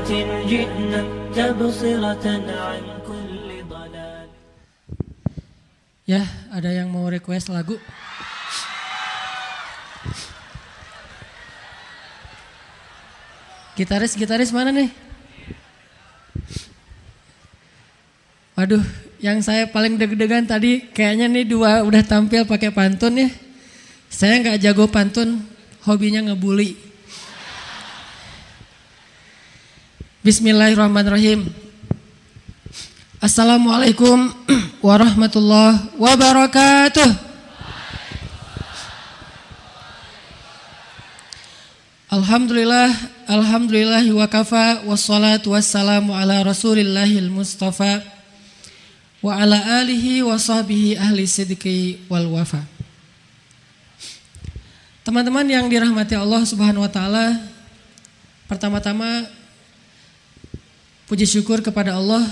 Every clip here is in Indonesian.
نهج حياة جئنا تبصرة عن كل ضلال Ya, ada yang mau request lagu? Gitaris-gitaris mana nih? Waduh, yang saya paling deg-degan tadi kayaknya nih dua udah tampil pakai pantun ya. Saya nggak jago pantun, hobinya ngebully. Bismillahirrahmanirrahim. Assalamualaikum warahmatullahi wabarakatuh. Alhamdulillah, alhamdulillah wa kafa wassalatu wassalamu ala rasulillahil mustafa wa ala alihi wa sahbihi ahli sidqi wal wafa. Teman-teman yang dirahmati Allah Subhanahu wa taala, pertama-tama puji syukur kepada Allah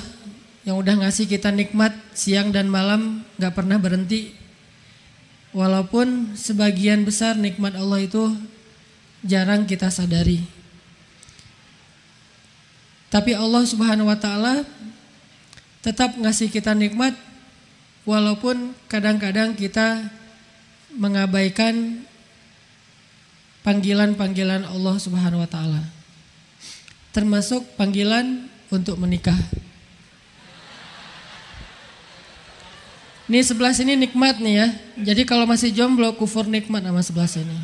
yang udah ngasih kita nikmat siang dan malam gak pernah berhenti. Walaupun sebagian besar nikmat Allah itu jarang kita sadari. Tapi Allah Subhanahu wa taala tetap ngasih kita nikmat walaupun kadang-kadang kita mengabaikan panggilan-panggilan Allah Subhanahu wa taala. Termasuk panggilan untuk menikah. Ini sebelah sini nikmat nih ya. Jadi kalau masih jomblo kufur nikmat sama sebelah sini.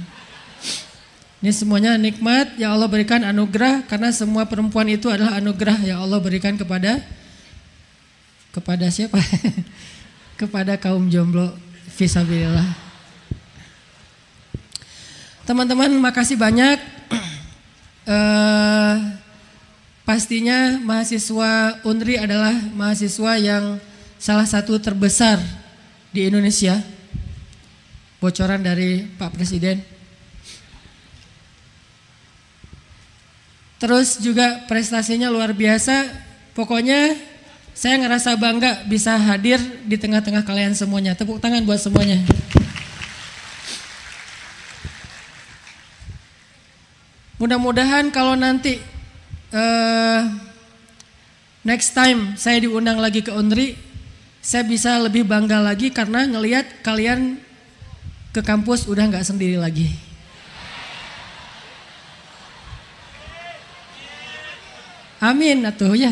Ini semuanya nikmat yang Allah berikan anugerah karena semua perempuan itu adalah anugerah yang Allah berikan kepada kepada siapa? kepada kaum jomblo fisabilillah. Teman-teman makasih banyak. uh, pastinya mahasiswa Unri adalah mahasiswa yang salah satu terbesar di Indonesia. Bocoran dari Pak Presiden. Terus juga prestasinya luar biasa. Pokoknya saya ngerasa bangga bisa hadir di tengah-tengah kalian semuanya. Tepuk tangan buat semuanya. Mudah-mudahan kalau nanti uh, next time saya diundang lagi ke Unri, saya bisa lebih bangga lagi karena ngelihat kalian ke kampus udah nggak sendiri lagi. Amin atuh ya.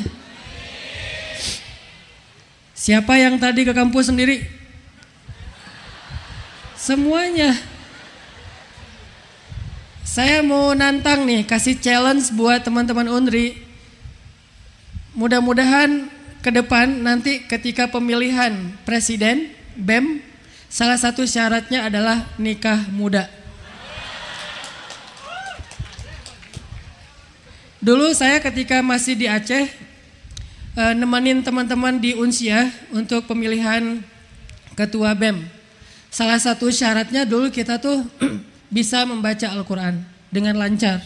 Siapa yang tadi ke kampus sendiri? Semuanya. Saya mau nantang nih, kasih challenge buat teman-teman Unri. Mudah-mudahan ke depan nanti ketika pemilihan presiden BEM, salah satu syaratnya adalah nikah muda. Dulu saya ketika masih di Aceh, uh, nemenin teman-teman di Unsia untuk pemilihan ketua BEM. Salah satu syaratnya dulu kita tuh bisa membaca Al-Quran dengan lancar.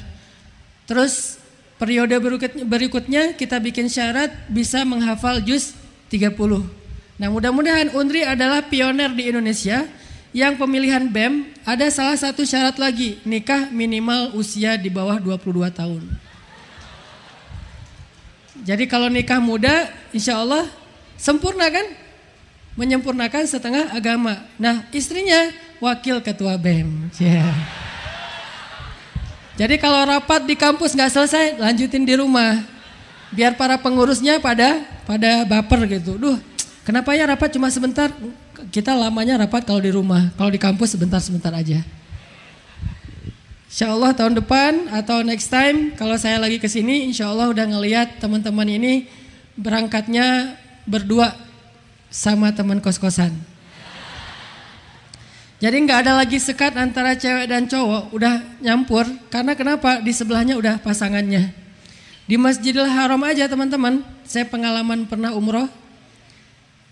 Terus periode berikutnya kita bikin syarat bisa menghafal juz 30. Nah mudah-mudahan Unri adalah pioner di Indonesia yang pemilihan BEM ada salah satu syarat lagi nikah minimal usia di bawah 22 tahun. Jadi kalau nikah muda insya Allah sempurna kan? Menyempurnakan setengah agama. Nah istrinya wakil ketua BEM. Yeah. Jadi kalau rapat di kampus nggak selesai, lanjutin di rumah. Biar para pengurusnya pada pada baper gitu. Duh, kenapa ya rapat cuma sebentar? Kita lamanya rapat kalau di rumah. Kalau di kampus sebentar-sebentar aja. Insya Allah tahun depan atau next time kalau saya lagi ke sini, insya Allah udah ngeliat teman-teman ini berangkatnya berdua sama teman kos-kosan. Jadi nggak ada lagi sekat antara cewek dan cowok, udah nyampur. Karena kenapa? Di sebelahnya udah pasangannya. Di Masjidil Haram aja teman-teman, saya pengalaman pernah umroh.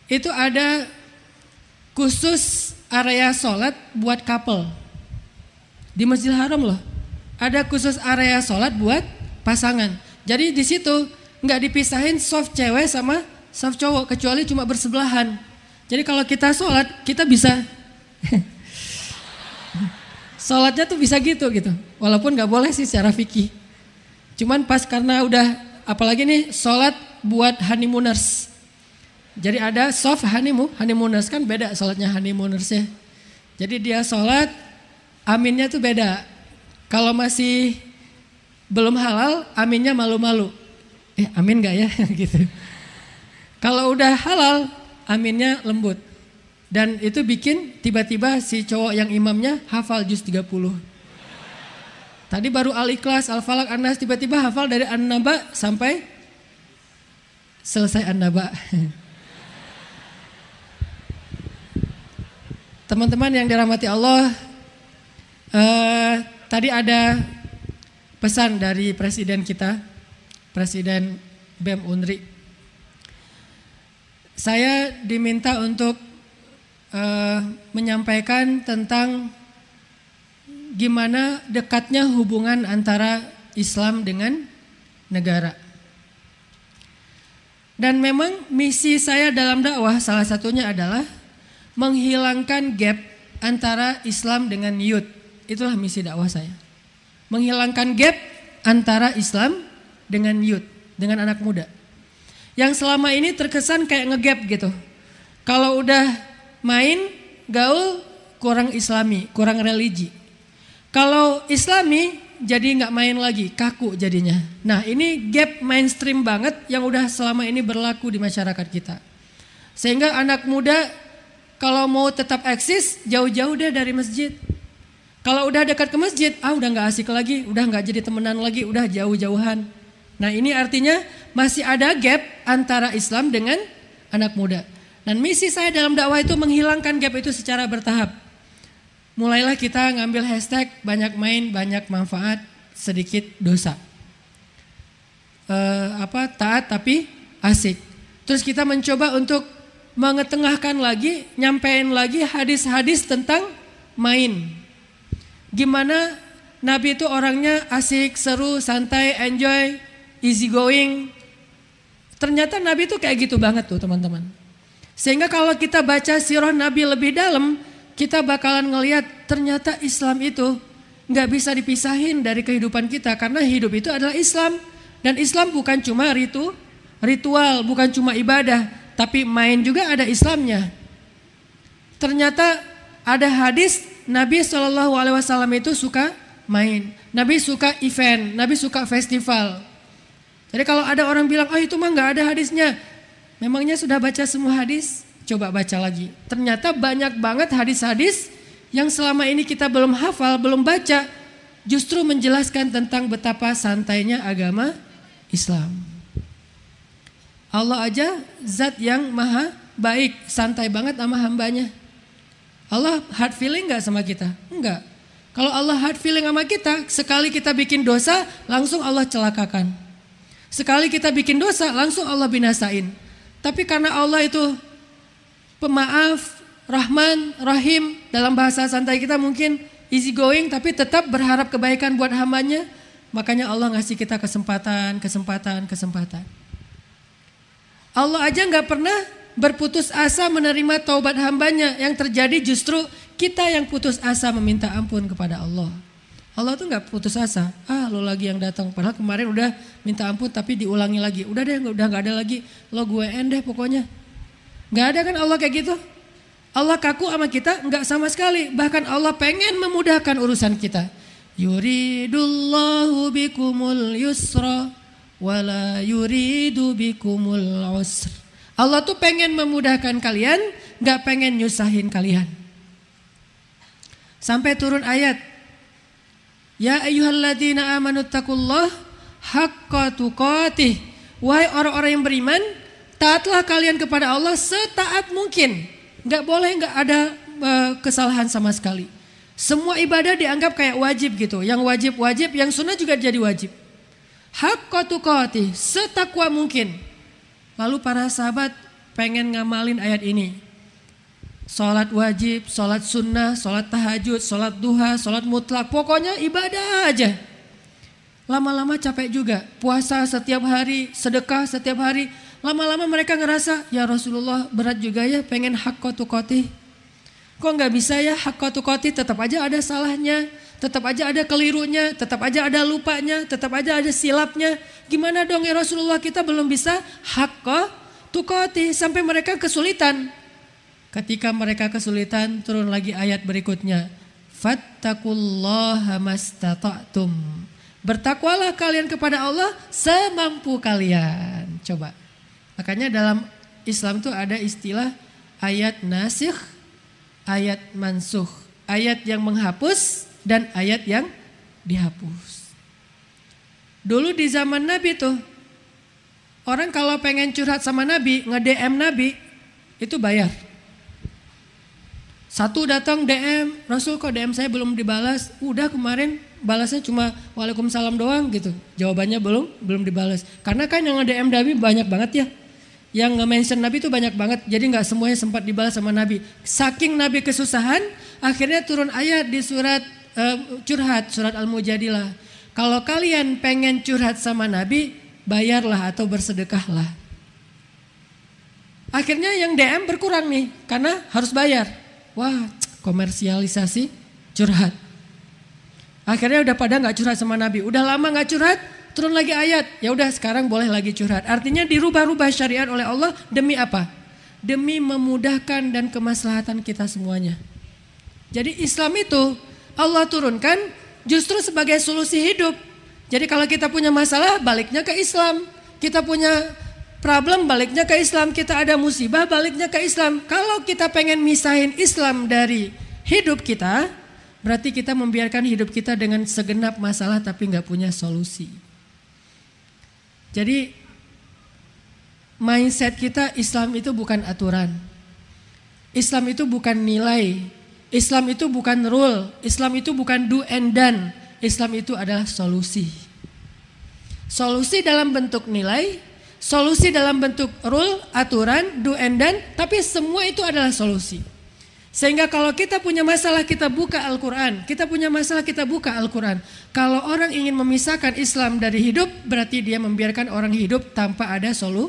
Itu ada khusus area sholat buat couple. Di Masjidil Haram loh. Ada khusus area sholat buat pasangan. Jadi di situ nggak dipisahin soft cewek sama soft cowok kecuali cuma bersebelahan. Jadi kalau kita sholat kita bisa Sholatnya tuh bisa gitu gitu. Walaupun nggak boleh sih secara fikih. Cuman pas karena udah apalagi nih sholat buat honeymooners. Jadi ada soft honeymoon, honeymooners kan beda sholatnya honeymooners ya. Jadi dia sholat, aminnya tuh beda. Kalau masih belum halal, aminnya malu-malu. Eh amin gak ya gitu. Kalau udah halal, aminnya lembut. Dan itu bikin tiba-tiba si cowok yang imamnya hafal juz 30. Tadi baru Al-Ikhlas, Al-Falak, An-Nas tiba-tiba hafal dari An-Naba sampai selesai An-Naba. Teman-teman yang dirahmati Allah, uh, tadi ada pesan dari presiden kita, Presiden BEM Unri. Saya diminta untuk uh, menyampaikan tentang gimana dekatnya hubungan antara Islam dengan negara. Dan memang misi saya dalam dakwah salah satunya adalah menghilangkan gap antara Islam dengan youth. Itulah misi dakwah saya. Menghilangkan gap antara Islam dengan youth, dengan anak muda. Yang selama ini terkesan kayak ngegap gitu. Kalau udah main, gaul, kurang islami, kurang religi. Kalau islami, jadi nggak main lagi, kaku jadinya. Nah ini gap mainstream banget yang udah selama ini berlaku di masyarakat kita. Sehingga anak muda kalau mau tetap eksis jauh-jauh deh dari masjid. Kalau udah dekat ke masjid, ah udah nggak asik lagi, udah nggak jadi temenan lagi, udah jauh-jauhan. Nah ini artinya masih ada gap antara Islam dengan anak muda. Dan misi saya dalam dakwah itu menghilangkan gap itu secara bertahap. Mulailah kita ngambil hashtag banyak main, banyak manfaat, sedikit dosa. E, apa taat tapi asik. Terus kita mencoba untuk mengetengahkan lagi, nyampein lagi hadis-hadis tentang main. Gimana Nabi itu orangnya asik, seru, santai, enjoy, easy going. Ternyata Nabi itu kayak gitu banget tuh teman-teman. Sehingga kalau kita baca sirah Nabi lebih dalam, kita bakalan ngelihat ternyata Islam itu nggak bisa dipisahin dari kehidupan kita karena hidup itu adalah Islam dan Islam bukan cuma ritu, ritual, bukan cuma ibadah, tapi main juga ada Islamnya. Ternyata ada hadis Nabi Shallallahu Alaihi Wasallam itu suka main, Nabi suka event, Nabi suka festival. Jadi kalau ada orang bilang, oh itu mah nggak ada hadisnya, memangnya sudah baca semua hadis? Coba baca lagi. Ternyata banyak banget hadis-hadis yang selama ini kita belum hafal, belum baca, justru menjelaskan tentang betapa santainya agama Islam. Allah aja zat yang maha baik, santai banget sama hambanya. Allah hard feeling gak sama kita? Enggak. Kalau Allah hard feeling sama kita, sekali kita bikin dosa, langsung Allah celakakan. Sekali kita bikin dosa, langsung Allah binasain. Tapi karena Allah itu pemaaf, Rahman, Rahim, dalam bahasa santai kita mungkin easy going, tapi tetap berharap kebaikan buat hambanya, makanya Allah ngasih kita kesempatan, kesempatan, kesempatan. Allah aja nggak pernah berputus asa menerima taubat hambanya. Yang terjadi justru kita yang putus asa meminta ampun kepada Allah. Allah tuh nggak putus asa. Ah lo lagi yang datang. Padahal kemarin udah minta ampun tapi diulangi lagi. Udah deh udah nggak ada lagi. Lo gue endeh pokoknya. Nggak ada kan Allah kayak gitu. Allah kaku sama kita nggak sama sekali. Bahkan Allah pengen memudahkan urusan kita. Yuridullahu bikumul yusra wala yuridu bikumul usr. Allah tuh pengen memudahkan kalian, nggak pengen nyusahin kalian. Sampai turun ayat, Ya ayyuhalladzina amanu taqullah haqqa tuqatih. Wahai orang-orang yang beriman, taatlah kalian kepada Allah setaat mungkin. Nggak boleh nggak ada uh, kesalahan sama sekali. Semua ibadah dianggap kayak wajib gitu. Yang wajib wajib, yang sunnah juga jadi wajib. Hakka tukati, setakwa mungkin. Lalu para sahabat pengen ngamalin ayat ini. Sholat wajib, sholat sunnah, sholat tahajud, sholat duha, sholat mutlak. Pokoknya ibadah aja. Lama-lama capek juga. Puasa setiap hari, sedekah setiap hari. Lama-lama mereka ngerasa, ya Rasulullah berat juga ya pengen hakka tukati. Kok nggak bisa ya hakka tukati tetap aja ada salahnya. tetap aja ada kelirunya, tetap aja ada lupanya, tetap aja ada silapnya. Gimana dong ya Rasulullah kita belum bisa hakko tukoti sampai mereka kesulitan. Ketika mereka kesulitan turun lagi ayat berikutnya. Fattakullaha mastata'tum. Bertakwalah kalian kepada Allah semampu kalian. Coba. Makanya dalam Islam itu ada istilah ayat nasikh, ayat mansuh. Ayat yang menghapus dan ayat yang dihapus. Dulu di zaman Nabi tuh, orang kalau pengen curhat sama Nabi, nge-DM Nabi, itu bayar. Satu datang DM, Rasul kok DM saya belum dibalas. Udah kemarin balasnya cuma Waalaikumsalam doang gitu. Jawabannya belum belum dibalas. Karena kan yang nge-DM Nabi banyak banget ya. Yang nge-mention Nabi itu banyak banget. Jadi nggak semuanya sempat dibalas sama Nabi. Saking Nabi kesusahan, akhirnya turun ayat di surat uh, curhat, surat Al-Mujadilah. Kalau kalian pengen curhat sama Nabi, bayarlah atau bersedekahlah. Akhirnya yang DM berkurang nih, karena harus bayar. Wah, komersialisasi curhat. Akhirnya udah pada nggak curhat sama Nabi. Udah lama nggak curhat, turun lagi ayat. Ya udah sekarang boleh lagi curhat. Artinya dirubah-rubah syariat oleh Allah demi apa? Demi memudahkan dan kemaslahatan kita semuanya. Jadi Islam itu Allah turunkan justru sebagai solusi hidup. Jadi kalau kita punya masalah baliknya ke Islam. Kita punya problem baliknya ke Islam, kita ada musibah baliknya ke Islam. Kalau kita pengen misahin Islam dari hidup kita, berarti kita membiarkan hidup kita dengan segenap masalah tapi nggak punya solusi. Jadi mindset kita Islam itu bukan aturan. Islam itu bukan nilai. Islam itu bukan rule. Islam itu bukan do and done. Islam itu adalah solusi. Solusi dalam bentuk nilai, Solusi dalam bentuk rule, aturan, do and done, tapi semua itu adalah solusi. Sehingga kalau kita punya masalah kita buka Al-Quran. Kita punya masalah kita buka Al-Quran. Kalau orang ingin memisahkan Islam dari hidup berarti dia membiarkan orang hidup tanpa ada solu,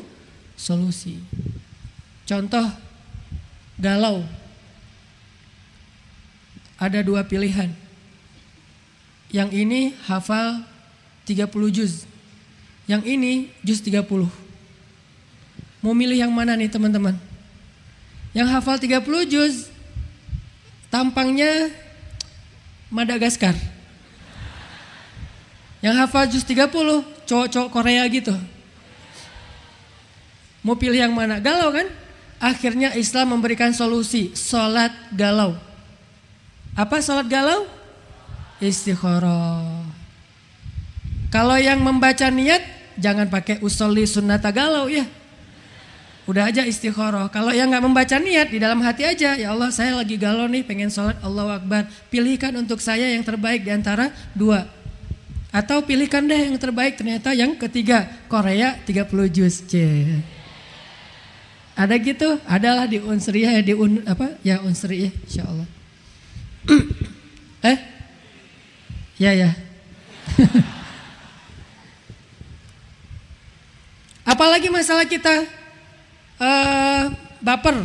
solusi. Contoh galau. Ada dua pilihan. Yang ini hafal 30 juz. Yang ini juz 30. Mau milih yang mana nih teman-teman? Yang hafal 30 juz tampangnya Madagaskar. Yang hafal juz 30 cowok-cowok Korea gitu. Mau pilih yang mana? Galau kan? Akhirnya Islam memberikan solusi, sholat galau. Apa sholat galau? Istikharah. Kalau yang membaca niat, jangan pakai usolli sunnata galau ya. Udah aja istikharah. Kalau yang nggak membaca niat di dalam hati aja, ya Allah saya lagi galau nih pengen sholat Allah Akbar. Pilihkan untuk saya yang terbaik di antara dua. Atau pilihkan deh yang terbaik ternyata yang ketiga Korea 30 juz. C. Ada gitu? Adalah di Unsriyah di un, apa? Ya Unsriyah insya Allah. eh? Ya ya. Apalagi masalah kita uh, baper,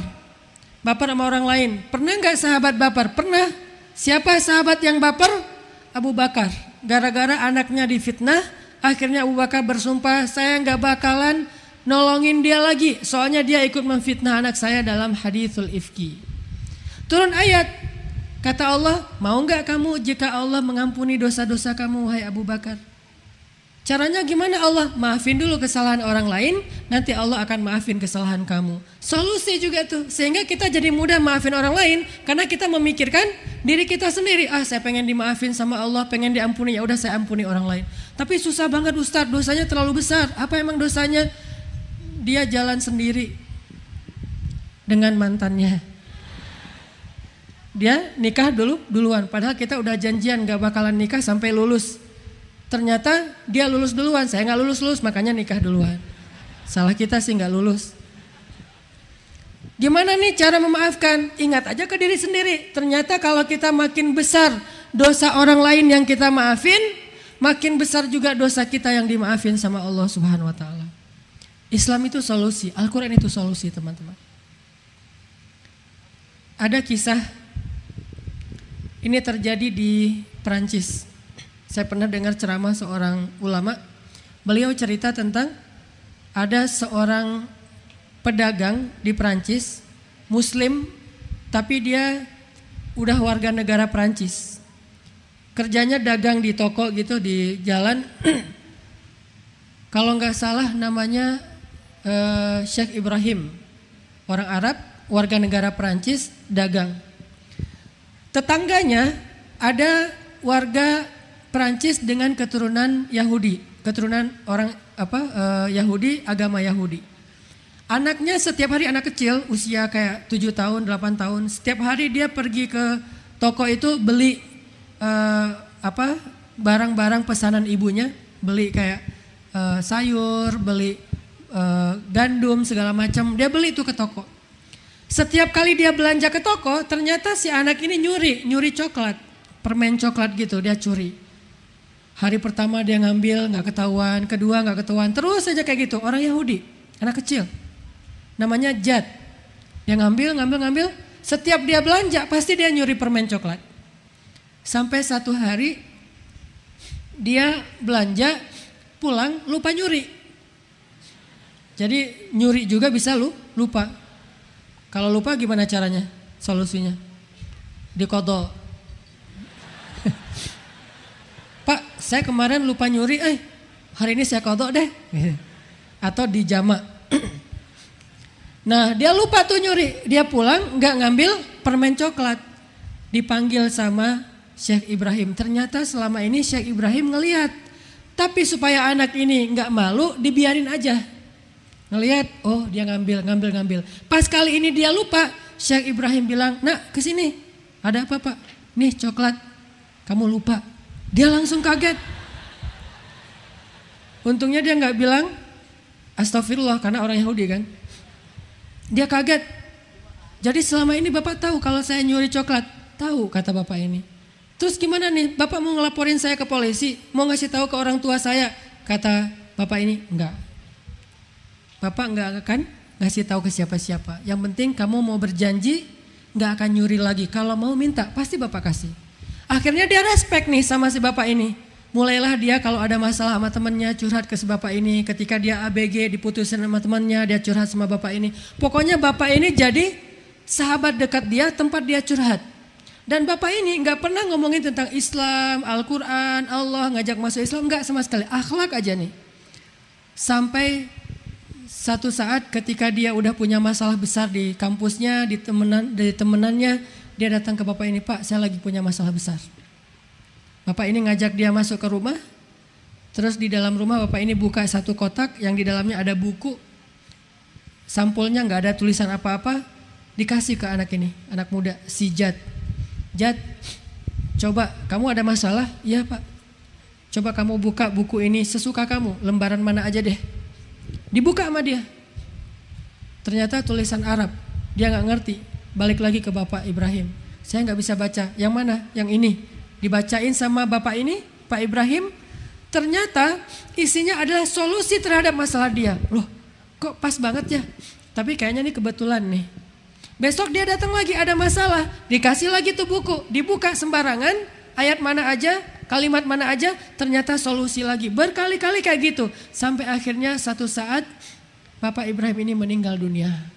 baper sama orang lain. Pernah nggak sahabat baper? Pernah. Siapa sahabat yang baper? Abu Bakar. Gara-gara anaknya difitnah, akhirnya Abu Bakar bersumpah, saya nggak bakalan nolongin dia lagi. Soalnya dia ikut memfitnah anak saya dalam hadithul ifki. Turun ayat, kata Allah, mau nggak kamu jika Allah mengampuni dosa-dosa kamu, wahai Abu Bakar? Caranya gimana Allah? Maafin dulu kesalahan orang lain, nanti Allah akan maafin kesalahan kamu. Solusi juga tuh, sehingga kita jadi mudah maafin orang lain, karena kita memikirkan diri kita sendiri. Ah saya pengen dimaafin sama Allah, pengen diampuni, ya udah saya ampuni orang lain. Tapi susah banget Ustadz, dosanya terlalu besar. Apa emang dosanya? Dia jalan sendiri dengan mantannya. Dia nikah dulu duluan, padahal kita udah janjian gak bakalan nikah sampai lulus. Ternyata dia lulus duluan, saya nggak lulus-lulus makanya nikah duluan. Salah kita sih nggak lulus. Gimana nih cara memaafkan? Ingat aja ke diri sendiri. Ternyata kalau kita makin besar dosa orang lain yang kita maafin, makin besar juga dosa kita yang dimaafin sama Allah Subhanahu wa taala. Islam itu solusi, Al-Qur'an itu solusi, teman-teman. Ada kisah Ini terjadi di Perancis. Saya pernah dengar ceramah seorang ulama. Beliau cerita tentang ada seorang pedagang di Perancis, Muslim, tapi dia udah warga negara Perancis. Kerjanya dagang di toko gitu di jalan. Kalau nggak salah namanya uh, Sheikh Ibrahim, orang Arab, warga negara Perancis, dagang. Tetangganya ada warga Perancis dengan keturunan Yahudi, keturunan orang apa uh, Yahudi, agama Yahudi. Anaknya setiap hari anak kecil usia kayak 7 tahun, 8 tahun, setiap hari dia pergi ke toko itu beli uh, apa barang-barang pesanan ibunya, beli kayak uh, sayur, beli uh, gandum segala macam, dia beli itu ke toko. Setiap kali dia belanja ke toko, ternyata si anak ini nyuri, nyuri coklat, permen coklat gitu, dia curi. Hari pertama dia ngambil, nggak ketahuan, kedua nggak ketahuan, terus saja kayak gitu. Orang Yahudi, anak kecil, namanya Jad. Dia ngambil, ngambil, ngambil. Setiap dia belanja, pasti dia nyuri permen coklat. Sampai satu hari dia belanja, pulang lupa nyuri. Jadi nyuri juga bisa lu lupa. Kalau lupa gimana caranya? Solusinya? Dikodol. Pak, saya kemarin lupa nyuri, eh hari ini saya kodok deh. Atau dijama. nah dia lupa tuh nyuri, dia pulang nggak ngambil permen coklat. Dipanggil sama Syekh Ibrahim. Ternyata selama ini Syekh Ibrahim ngelihat. Tapi supaya anak ini nggak malu, dibiarin aja. Ngelihat, oh dia ngambil, ngambil, ngambil. Pas kali ini dia lupa, Syekh Ibrahim bilang, nak ke sini, ada apa pak? Nih coklat, kamu lupa. Dia langsung kaget. Untungnya dia nggak bilang, astagfirullah karena orang Yahudi kan. Dia kaget. Jadi selama ini bapak tahu kalau saya nyuri coklat, tahu kata bapak ini. Terus gimana nih, bapak mau ngelaporin saya ke polisi, mau ngasih tahu ke orang tua saya, kata bapak ini, enggak, Bapak nggak akan ngasih tahu ke siapa-siapa. Yang penting kamu mau berjanji nggak akan nyuri lagi. Kalau mau minta pasti Bapak kasih. Akhirnya dia respect nih sama si Bapak ini. Mulailah dia kalau ada masalah sama temannya curhat ke si Bapak ini. Ketika dia ABG diputusin sama temannya dia curhat sama Bapak ini. Pokoknya Bapak ini jadi sahabat dekat dia tempat dia curhat. Dan Bapak ini nggak pernah ngomongin tentang Islam, Al-Quran, Allah, ngajak masuk Islam, nggak sama sekali. Akhlak aja nih. Sampai satu saat ketika dia udah punya masalah besar di kampusnya, di temenan, di temenannya, dia datang ke bapak ini, Pak, saya lagi punya masalah besar. Bapak ini ngajak dia masuk ke rumah, terus di dalam rumah bapak ini buka satu kotak yang di dalamnya ada buku, sampulnya nggak ada tulisan apa-apa, dikasih ke anak ini, anak muda, si Jad. Jad, coba kamu ada masalah? Iya pak. Coba kamu buka buku ini sesuka kamu, lembaran mana aja deh Dibuka sama dia. Ternyata tulisan Arab. Dia nggak ngerti. Balik lagi ke Bapak Ibrahim. Saya nggak bisa baca. Yang mana? Yang ini. Dibacain sama Bapak ini, Pak Ibrahim. Ternyata isinya adalah solusi terhadap masalah dia. Loh, kok pas banget ya? Tapi kayaknya ini kebetulan nih. Besok dia datang lagi ada masalah, dikasih lagi tuh buku, dibuka sembarangan, ayat mana aja, kalimat mana aja ternyata solusi lagi. Berkali-kali kayak gitu. Sampai akhirnya satu saat Bapak Ibrahim ini meninggal dunia.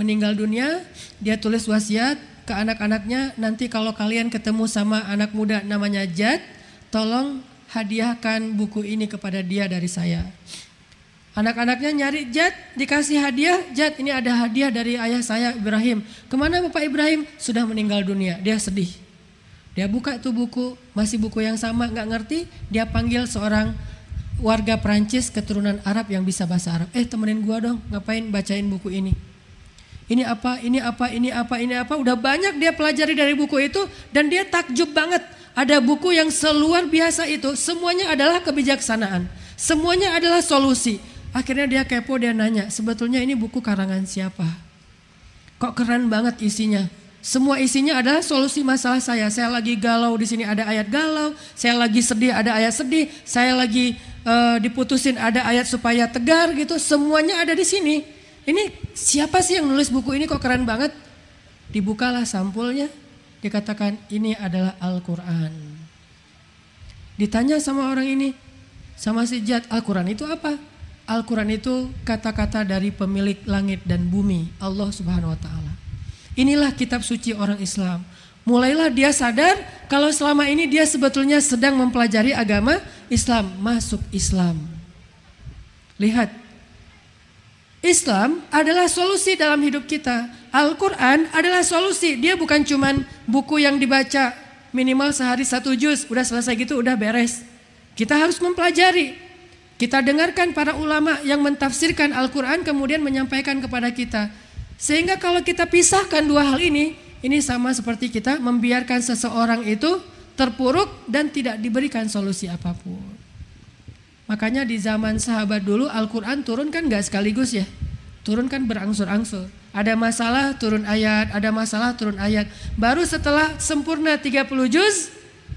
Meninggal dunia, dia tulis wasiat ke anak-anaknya, nanti kalau kalian ketemu sama anak muda namanya Jad, tolong hadiahkan buku ini kepada dia dari saya. Anak-anaknya nyari Jad, dikasih hadiah, Jad ini ada hadiah dari ayah saya Ibrahim. Ke mana Bapak Ibrahim? Sudah meninggal dunia, dia sedih. Dia buka tuh buku, masih buku yang sama, nggak ngerti. Dia panggil seorang warga Prancis keturunan Arab yang bisa bahasa Arab. Eh temenin gua dong, ngapain bacain buku ini? Ini apa, ini apa, ini apa, ini apa. Udah banyak dia pelajari dari buku itu dan dia takjub banget. Ada buku yang seluar biasa itu, semuanya adalah kebijaksanaan. Semuanya adalah solusi. Akhirnya dia kepo, dia nanya, sebetulnya ini buku karangan siapa? Kok keren banget isinya? Semua isinya adalah solusi masalah saya. Saya lagi galau di sini ada ayat galau, saya lagi sedih ada ayat sedih, saya lagi uh, diputusin ada ayat supaya tegar gitu. Semuanya ada di sini. Ini siapa sih yang nulis buku ini kok keren banget? Dibukalah sampulnya. dikatakan ini adalah Al-Quran. Ditanya sama orang ini, sama si Jad, Al-Quran itu apa? Al-Quran itu kata-kata dari pemilik langit dan bumi, Allah Subhanahu wa Ta'ala. Inilah kitab suci orang Islam. Mulailah dia sadar kalau selama ini dia sebetulnya sedang mempelajari agama Islam, masuk Islam. Lihat, Islam adalah solusi dalam hidup kita. Al-Quran adalah solusi. Dia bukan cuman buku yang dibaca minimal sehari satu juz. Udah selesai gitu, udah beres. Kita harus mempelajari. Kita dengarkan para ulama yang mentafsirkan Al-Quran kemudian menyampaikan kepada kita. Sehingga kalau kita pisahkan dua hal ini, ini sama seperti kita membiarkan seseorang itu terpuruk dan tidak diberikan solusi apa pun. Makanya di zaman sahabat dulu Al-Quran turun kan gak sekaligus ya. Turun kan berangsur-angsur. Ada masalah turun ayat, ada masalah turun ayat. Baru setelah sempurna 30 juz,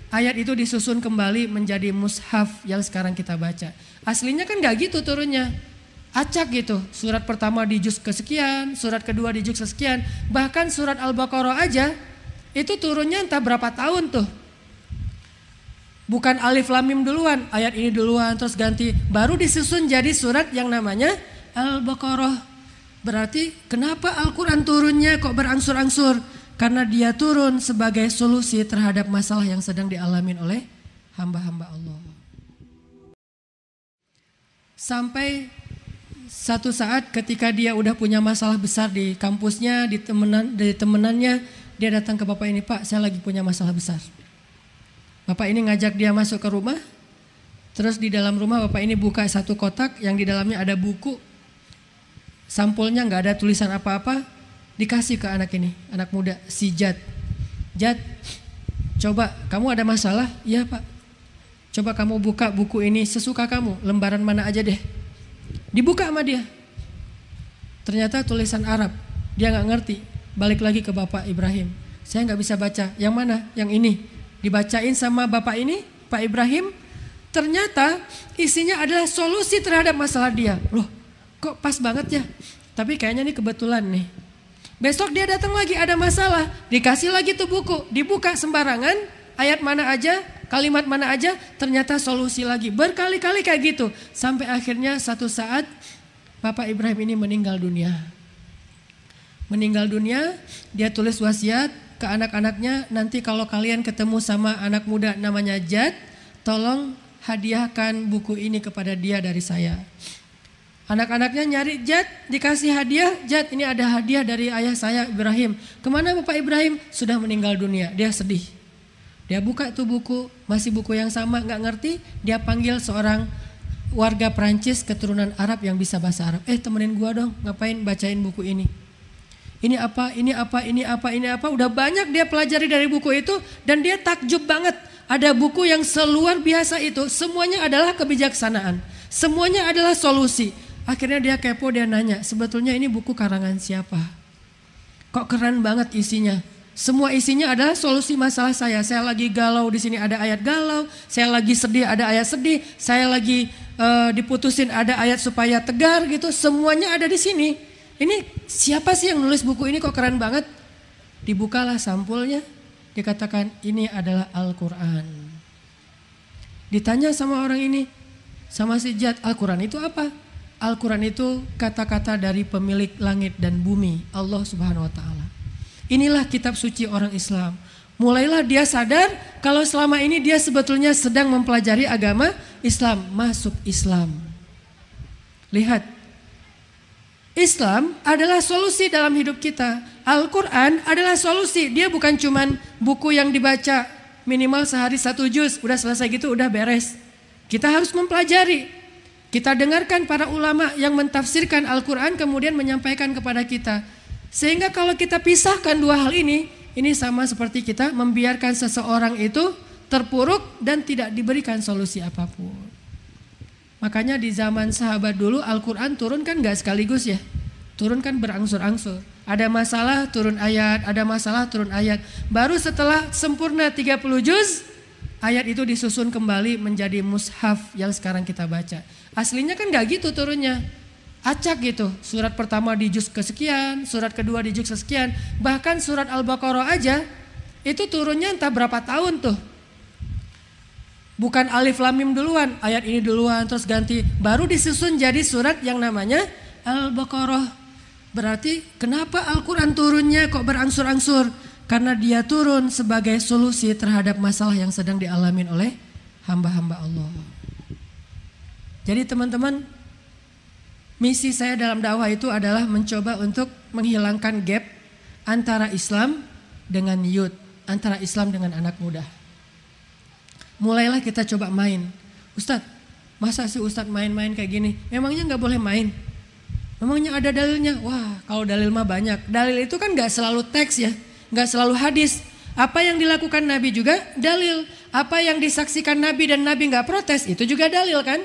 ayat itu disusun kembali menjadi mushaf yang sekarang kita baca. Aslinya kan gak gitu turunnya acak gitu. Surat pertama di juz kesekian, surat kedua di juz kesekian. Bahkan surat Al-Baqarah aja itu turunnya entah berapa tahun tuh. Bukan alif lamim duluan, ayat ini duluan terus ganti. Baru disusun jadi surat yang namanya Al-Baqarah. Berarti kenapa Al-Quran turunnya kok berangsur-angsur? Karena dia turun sebagai solusi terhadap masalah yang sedang dialami oleh hamba-hamba Allah. Sampai satu saat ketika dia udah punya masalah besar di kampusnya, di temenan, di temenannya, dia datang ke bapak ini, Pak, saya lagi punya masalah besar. Bapak ini ngajak dia masuk ke rumah, terus di dalam rumah bapak ini buka satu kotak yang di dalamnya ada buku, sampulnya nggak ada tulisan apa-apa, dikasih ke anak ini, anak muda, si Jad. Jad, coba kamu ada masalah? Iya pak. Coba kamu buka buku ini sesuka kamu, lembaran mana aja deh Dibuka sama dia. Ternyata tulisan Arab. Dia nggak ngerti. Balik lagi ke Bapak Ibrahim. Saya nggak bisa baca. Yang mana? Yang ini. Dibacain sama Bapak ini, Pak Ibrahim. Ternyata isinya adalah solusi terhadap masalah dia. Loh, kok pas banget ya? Tapi kayaknya ini kebetulan nih. Besok dia datang lagi ada masalah. Dikasih lagi tuh buku. Dibuka sembarangan. Ayat mana aja kalimat mana aja ternyata solusi lagi. Berkali-kali kayak gitu. Sampai akhirnya satu saat Bapak Ibrahim ini meninggal dunia. Meninggal dunia, dia tulis wasiat ke anak-anaknya, nanti kalau kalian ketemu sama anak muda namanya Jad, tolong hadiahkan buku ini kepada dia dari saya. Anak-anaknya nyari Jad, dikasih hadiah, Jad ini ada hadiah dari ayah saya Ibrahim. Ke mana Bapak Ibrahim? Sudah meninggal dunia, dia sedih. Dia buka tuh buku, masih buku yang sama, nggak ngerti. Dia panggil seorang warga Prancis keturunan Arab yang bisa bahasa Arab. Eh temenin gua dong, ngapain bacain buku ini? Ini apa, ini apa, ini apa, ini apa. Udah banyak dia pelajari dari buku itu dan dia takjub banget. Ada buku yang seluar biasa itu, semuanya adalah kebijaksanaan. Semuanya adalah solusi. Akhirnya dia kepo, dia nanya, sebetulnya ini buku karangan siapa? Kok keren banget isinya? Semua isinya adalah solusi masalah saya. Saya lagi galau di sini ada ayat galau, saya lagi sedih ada ayat sedih, saya lagi uh, diputusin ada ayat supaya tegar gitu. Semuanya ada di sini. Ini siapa sih yang nulis buku ini kok keren banget? Dibukalah sampulnya, dikatakan ini adalah Al-Qur'an. Ditanya sama orang ini, sama si Jad, Al-Qur'an itu apa? Al-Quran itu kata-kata dari pemilik langit dan bumi, Allah Subhanahu wa Ta'ala. Inilah kitab suci orang Islam. Mulailah dia sadar kalau selama ini dia sebetulnya sedang mempelajari agama Islam, masuk Islam. Lihat, Islam adalah solusi dalam hidup kita. Al-Quran adalah solusi. Dia bukan cuman buku yang dibaca minimal sehari satu juz. Udah selesai gitu, udah beres. Kita harus mempelajari. Kita dengarkan para ulama yang mentafsirkan Al-Quran kemudian menyampaikan kepada kita. Sehingga kalau kita pisahkan dua hal ini, ini sama seperti kita membiarkan seseorang itu terpuruk dan tidak diberikan solusi apa pun. Makanya di zaman sahabat dulu Al-Quran turun kan gak sekaligus ya. Turun kan berangsur-angsur. Ada masalah turun ayat, ada masalah turun ayat. Baru setelah sempurna 30 juz, ayat itu disusun kembali menjadi mushaf yang sekarang kita baca. Aslinya kan gak gitu turunnya acak gitu. Surat pertama di juz kesekian, surat kedua di juz kesekian. Bahkan surat Al-Baqarah aja Itu turunnya entah berapa tahun tuh. Bukan alif lamim duluan, ayat ini duluan terus ganti. Baru disusun jadi surat yang namanya Al-Baqarah. Berarti kenapa Al-Quran turunnya kok berangsur-angsur? Karena dia turun sebagai solusi terhadap masalah yang sedang dialami oleh hamba-hamba Allah. Jadi teman-teman, misi saya dalam dakwah itu adalah mencoba untuk menghilangkan gap antara Islam dengan youth, antara Islam dengan anak muda. Mulailah kita coba main. Ustadz, masa sih Ustadz main-main kayak gini? Memangnya nggak boleh main? Memangnya ada dalilnya? Wah, kalau dalil mah banyak. Dalil itu kan nggak selalu teks ya, nggak selalu hadis. Apa yang dilakukan Nabi juga dalil. Apa yang disaksikan Nabi dan Nabi nggak protes itu juga dalil kan?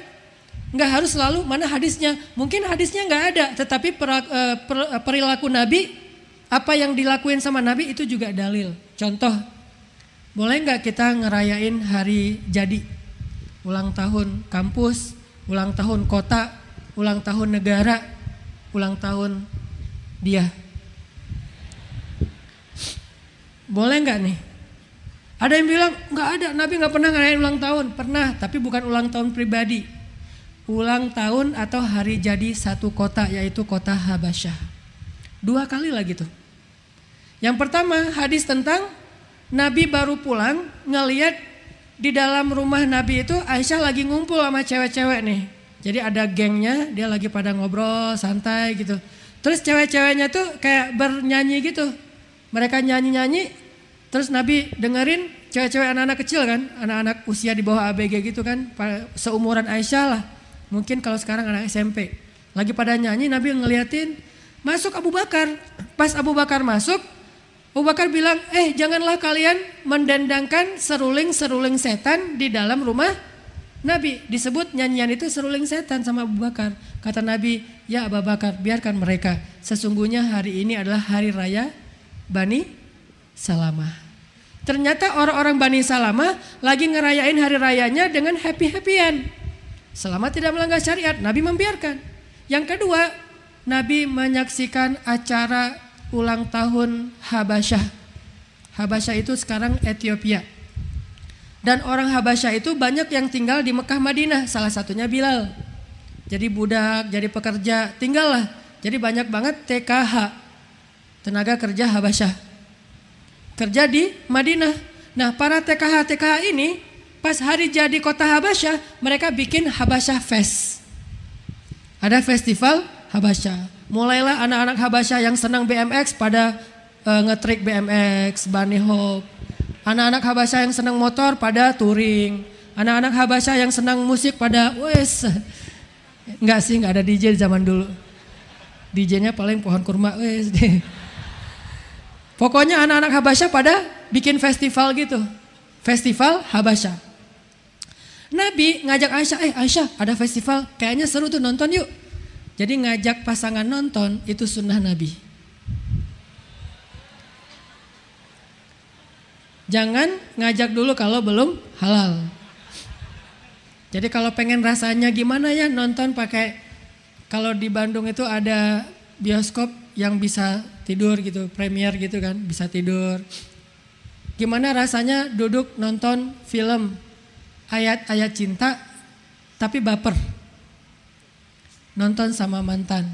Nggak harus selalu mana hadisnya. Mungkin hadisnya nggak ada, tetapi eh, perilaku Nabi, apa yang dilakuin sama Nabi itu juga dalil. Contoh, boleh nggak kita ngerayain hari jadi, ulang tahun kampus, ulang tahun kota, ulang tahun negara, ulang tahun dia. Boleh nggak nih? Ada yang bilang nggak ada, Nabi nggak pernah ngerayain ulang tahun. Pernah, tapi bukan ulang tahun pribadi. Ulang tahun atau hari jadi satu kota yaitu kota Habasyah. Dua kali lagi tuh. Yang pertama hadis tentang Nabi baru pulang ngeliat di dalam rumah Nabi itu Aisyah lagi ngumpul sama cewek-cewek nih. Jadi ada gengnya, dia lagi pada ngobrol santai gitu. Terus cewek-ceweknya tuh kayak bernyanyi gitu. Mereka nyanyi-nyanyi, terus Nabi dengerin cewek-cewek anak-anak kecil kan, anak-anak usia di bawah ABG gitu kan, seumuran Aisyah lah. Mungkin kalau sekarang anak SMP. Lagi pada nyanyi, Nabi ngeliatin, masuk Abu Bakar. Pas Abu Bakar masuk, Abu Bakar bilang, eh janganlah kalian mendendangkan seruling-seruling setan di dalam rumah Nabi disebut nyanyian itu seruling setan sama Abu Bakar. Kata Nabi, ya Abu Bakar biarkan mereka. Sesungguhnya hari ini adalah hari raya Bani Salamah. Ternyata orang-orang Bani Salamah lagi ngerayain hari rayanya dengan happy-happyan. Selama tidak melanggar syariat, Nabi membiarkan. Yang kedua, Nabi menyaksikan acara ulang tahun Habasyah. Habasyah itu sekarang Ethiopia. Dan orang Habasyah itu banyak yang tinggal di Mekah Madinah, salah satunya Bilal. Jadi budak, jadi pekerja, tinggallah. Jadi banyak banget TKH, tenaga kerja Habasyah. Kerja di Madinah. Nah para TKH TKH ini pas hari jadi kota Habasyah mereka bikin Habasyah Fest. Ada festival Habasyah. Mulailah anak-anak Habasyah yang senang BMX pada uh, ngetrik BMX, bunny hop, Anak-anak Habasyah yang senang motor pada touring. Anak-anak Habasyah yang senang musik pada wes. Enggak sih, enggak ada DJ zaman dulu. DJ-nya paling pohon kurma wes. Pokoknya anak-anak Habasyah pada bikin festival gitu. Festival Habasyah. Nabi ngajak Aisyah, eh Aisyah ada festival, kayaknya seru tuh nonton yuk. Jadi ngajak pasangan nonton itu sunnah Nabi. Jangan ngajak dulu kalau belum halal. Jadi kalau pengen rasanya gimana ya nonton pakai kalau di Bandung itu ada bioskop yang bisa tidur gitu, premier gitu kan, bisa tidur. Gimana rasanya duduk nonton film ayat-ayat cinta tapi baper. Nonton sama mantan.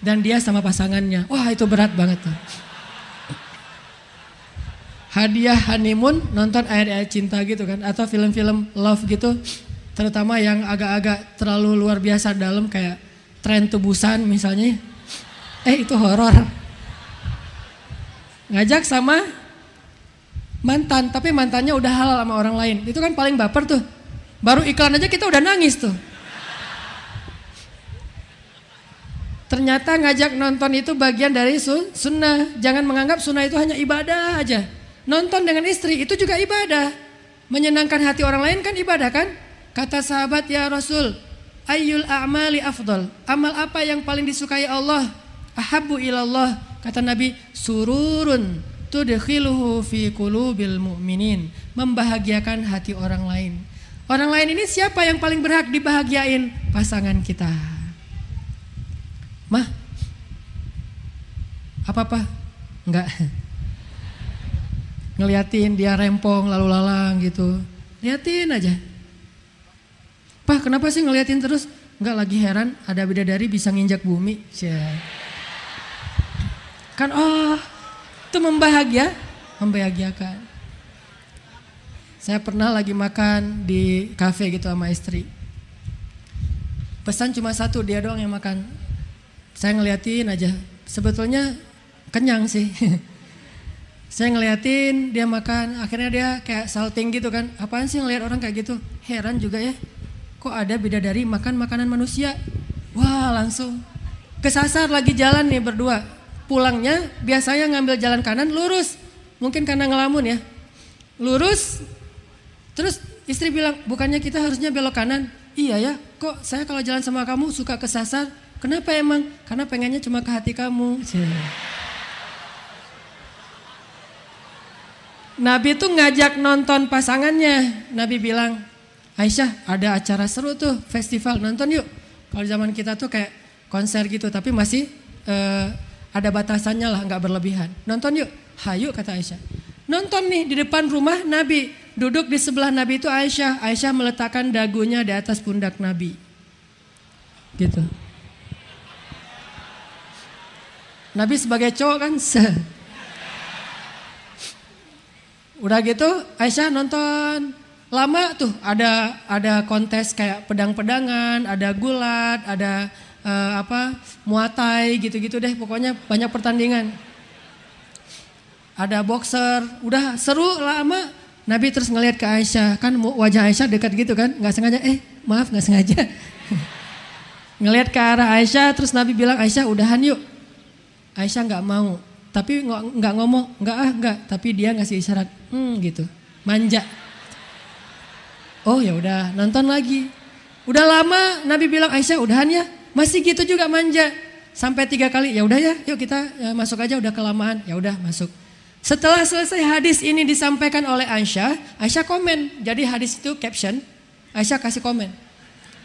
Dan dia sama pasangannya. Wah, itu berat banget tuh. Hadiah honeymoon nonton ayat-ayat cinta gitu kan. Atau film-film love gitu. Terutama yang agak-agak terlalu luar biasa dalam kayak tren tubusan misalnya. Eh itu horor. Ngajak sama mantan tapi mantannya udah halal sama orang lain. Itu kan paling baper tuh. Baru iklan aja kita udah nangis tuh ternyata ngajak nonton itu bagian dari sun sunnah jangan menganggap sunnah itu hanya ibadah aja Nonton dengan istri itu juga ibadah. Menyenangkan hati orang lain kan ibadah kan? Kata sahabat ya Rasul, ayyul a'mali afdal. Amal apa yang paling disukai Allah? Ahabbu ilallah. Kata Nabi, sururun tudkhiluhu fi qulubil mu'minin. Membahagiakan hati orang lain. Orang lain ini siapa yang paling berhak dibahagiain? Pasangan kita. Mah, apa-apa? Enggak. ngeliatin dia rempong lalu lalang gitu. Liatin aja. Pak kenapa sih ngeliatin terus? Enggak lagi heran ada bidadari bisa nginjak bumi. Kan oh itu membahagia, membahagiakan. Saya pernah lagi makan di kafe gitu sama istri. Pesan cuma satu, dia doang yang makan. Saya ngeliatin aja, sebetulnya kenyang sih. Saya ngeliatin dia makan, akhirnya dia kayak salting gitu kan. Apaan sih ngeliat orang kayak gitu? Heran juga ya. Kok ada bidadari makan makanan manusia? Wah langsung kesasar lagi jalan nih berdua. Pulangnya biasanya ngambil jalan kanan lurus. Mungkin karena ngelamun ya. Lurus. Terus istri bilang, bukannya kita harusnya belok kanan? Iya ya, kok saya kalau jalan sama kamu suka kesasar? Kenapa emang? Karena pengennya cuma ke hati kamu. Nabi tuh ngajak nonton pasangannya. Nabi bilang, Aisyah ada acara seru tuh, festival nonton yuk. Kalau zaman kita tuh kayak konser gitu, tapi masih uh, ada batasannya lah, nggak berlebihan. Nonton yuk, hayu kata Aisyah. Nonton nih di depan rumah Nabi. Duduk di sebelah Nabi itu Aisyah. Aisyah meletakkan dagunya di atas pundak Nabi. Gitu. Nabi sebagai cowok kan se. Udah gitu Aisyah nonton lama tuh ada ada kontes kayak pedang-pedangan, ada gulat, ada uh, apa muatai gitu-gitu deh pokoknya banyak pertandingan. Ada boxer, udah seru lama Nabi terus ngelihat ke Aisyah, kan wajah Aisyah dekat gitu kan, nggak sengaja, eh maaf nggak sengaja. ngelihat ke arah Aisyah, terus Nabi bilang Aisyah udahan yuk. Aisyah nggak mau, tapi nggak ngomong, nggak ah nggak, tapi dia ngasih isyarat, hmm gitu, manja. Oh ya udah nonton lagi. Udah lama Nabi bilang Aisyah udahan ya, masih gitu juga manja. Sampai tiga kali, ya udah ya, yuk kita ya, masuk aja udah kelamaan, ya udah masuk. Setelah selesai hadis ini disampaikan oleh Aisyah, Aisyah komen. Jadi hadis itu caption, Aisyah kasih komen.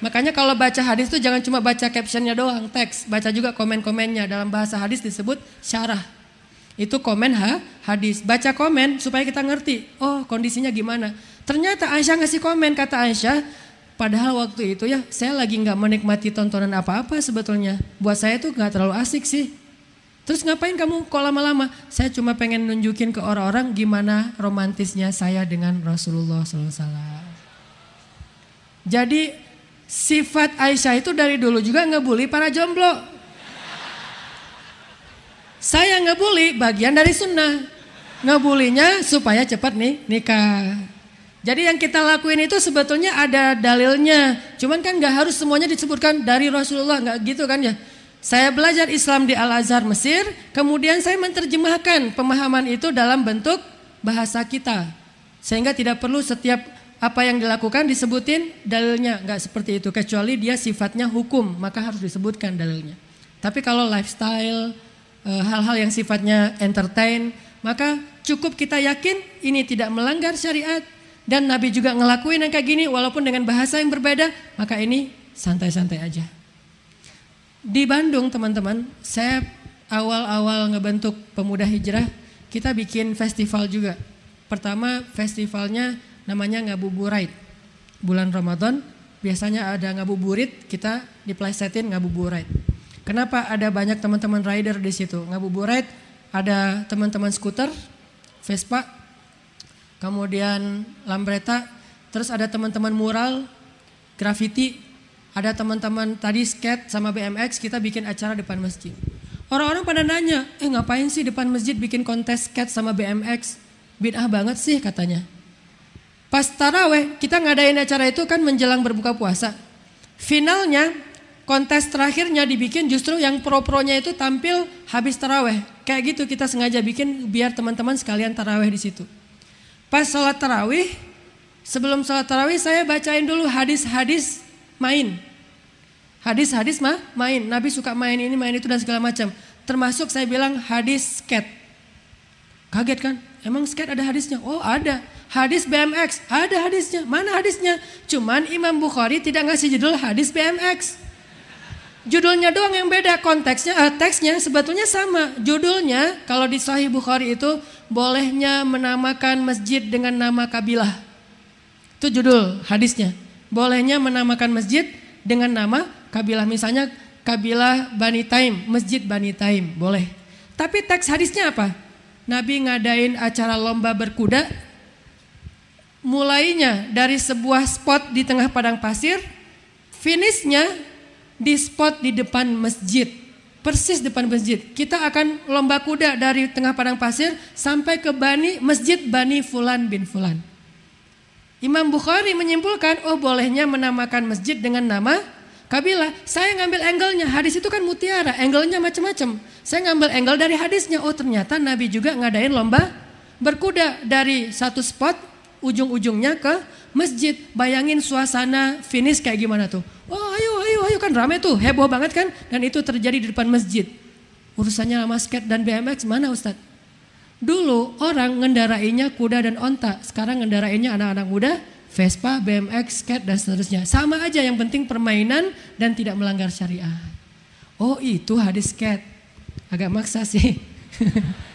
Makanya kalau baca hadis itu jangan cuma baca captionnya doang, teks. Baca juga komen-komennya. Dalam bahasa hadis disebut syarah. Itu komen ha, hadis. Baca komen supaya kita ngerti, oh kondisinya gimana. Ternyata Aisyah ngasih komen, kata Aisyah, padahal waktu itu ya saya lagi nggak menikmati tontonan apa-apa sebetulnya. Buat saya tuh nggak terlalu asik sih. Terus ngapain kamu kok lama-lama? Saya cuma pengen nunjukin ke orang-orang gimana romantisnya saya dengan Rasulullah SAW. Jadi sifat Aisyah itu dari dulu juga ngebully para jomblo. Saya ngebully bagian dari sunnah. Ngebulinya supaya cepat nih nikah. Jadi yang kita lakuin itu sebetulnya ada dalilnya. Cuman kan nggak harus semuanya disebutkan dari Rasulullah, nggak gitu kan ya. Saya belajar Islam di Al-Azhar Mesir, kemudian saya menerjemahkan pemahaman itu dalam bentuk bahasa kita. Sehingga tidak perlu setiap apa yang dilakukan disebutin dalilnya, nggak seperti itu kecuali dia sifatnya hukum, maka harus disebutkan dalilnya. Tapi kalau lifestyle, eh, hal-hal yang sifatnya entertain, maka cukup kita yakin ini tidak melanggar syariat dan Nabi juga ngelakuin yang kayak gini walaupun dengan bahasa yang berbeda, maka ini santai-santai aja. Di Bandung teman-teman, saya awal-awal ngebentuk pemuda hijrah, kita bikin festival juga. Pertama festivalnya namanya Ngabuburit. Bulan Ramadan biasanya ada ngabuburit, kita diplesetin ngabuburit. Kenapa ada banyak teman-teman rider di situ? Ngabuburit ada teman-teman skuter, Vespa, kemudian Lambretta, terus ada teman-teman mural, graffiti, ada teman-teman tadi skate sama BMX kita bikin acara depan masjid. Orang-orang pada nanya, eh ngapain sih depan masjid bikin kontes skate sama BMX? Bid'ah banget sih katanya. Pas taraweh kita ngadain acara itu kan menjelang berbuka puasa. Finalnya kontes terakhirnya dibikin justru yang pro-pronya itu tampil habis taraweh. Kayak gitu kita sengaja bikin biar teman-teman sekalian taraweh di situ. Pas sholat tarawih, sebelum sholat tarawih saya bacain dulu hadis-hadis main. Hadis-hadis mah main. Nabi suka main ini, main itu dan segala macam. Termasuk saya bilang hadis skate. Kaget kan? Emang skate ada hadisnya? Oh ada. Hadis BMX, ada hadisnya. Mana hadisnya? Cuman Imam Bukhari tidak ngasih judul hadis BMX. Judulnya doang yang beda, konteksnya, uh, teksnya sebetulnya sama. Judulnya kalau di Sahih Bukhari itu bolehnya menamakan masjid dengan nama kabilah. Itu judul hadisnya. Bolehnya menamakan masjid dengan nama kabilah. Misalnya kabilah Bani Taim, masjid Bani Taim, boleh. Tapi teks hadisnya apa? Nabi ngadain acara lomba berkuda. Mulainya dari sebuah spot di tengah padang pasir, finishnya di spot di depan masjid. Persis depan masjid. Kita akan lomba kuda dari tengah padang pasir sampai ke Bani Masjid Bani Fulan bin Fulan. Imam Bukhari menyimpulkan, oh bolehnya menamakan masjid dengan nama kabilah. Saya ngambil angle-nya, hadis itu kan mutiara, angle-nya macam-macam. Saya ngambil angle dari hadisnya, oh ternyata Nabi juga ngadain lomba berkuda dari satu spot ujung-ujungnya ke masjid. Bayangin suasana finish kayak gimana tuh. Oh ayo ayo ayo kan rame tuh, heboh banget kan. Dan itu terjadi di depan masjid. Urusannya sama skate dan BMX mana Ustadz? Dulu orang ngendarainya kuda dan onta, sekarang ngendarainya anak-anak muda, Vespa, BMX, skate dan seterusnya. Sama aja yang penting permainan dan tidak melanggar syariat. Oh itu hadis skate. Agak maksa sih.